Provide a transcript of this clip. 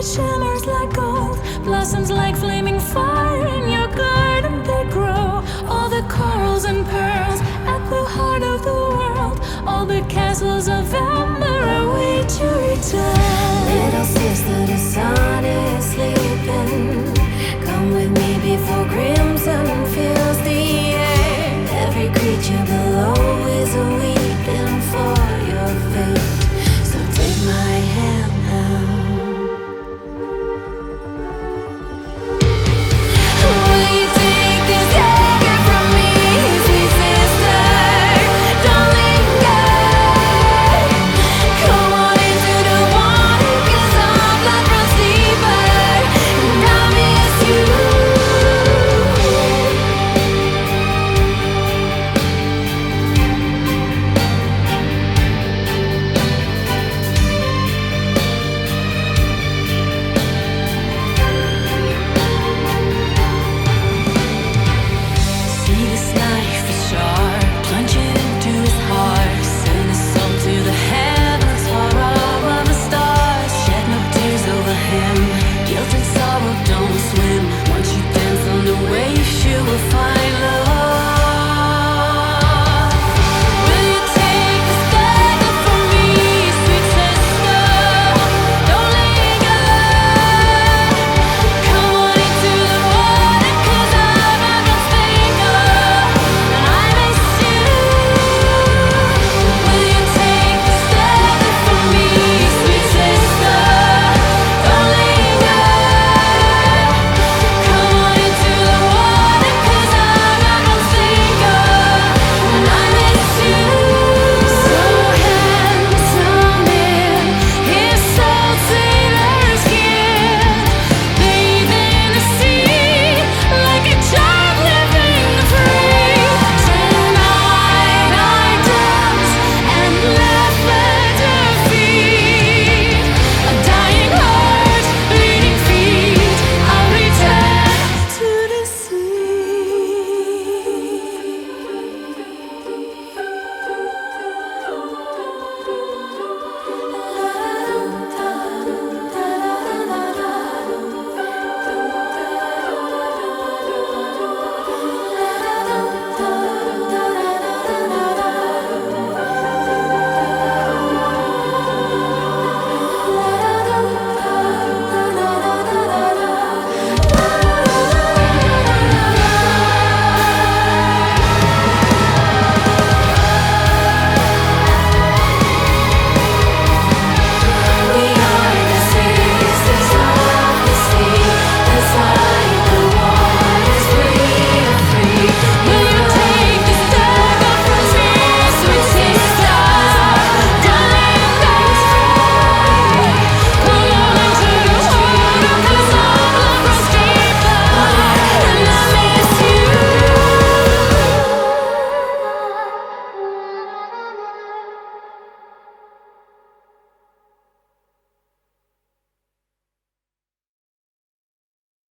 it shimmers like gold, blossoms like flaming fire in your garden. They grow, all the corals and pearls at the heart of the world. All the castles of Valor.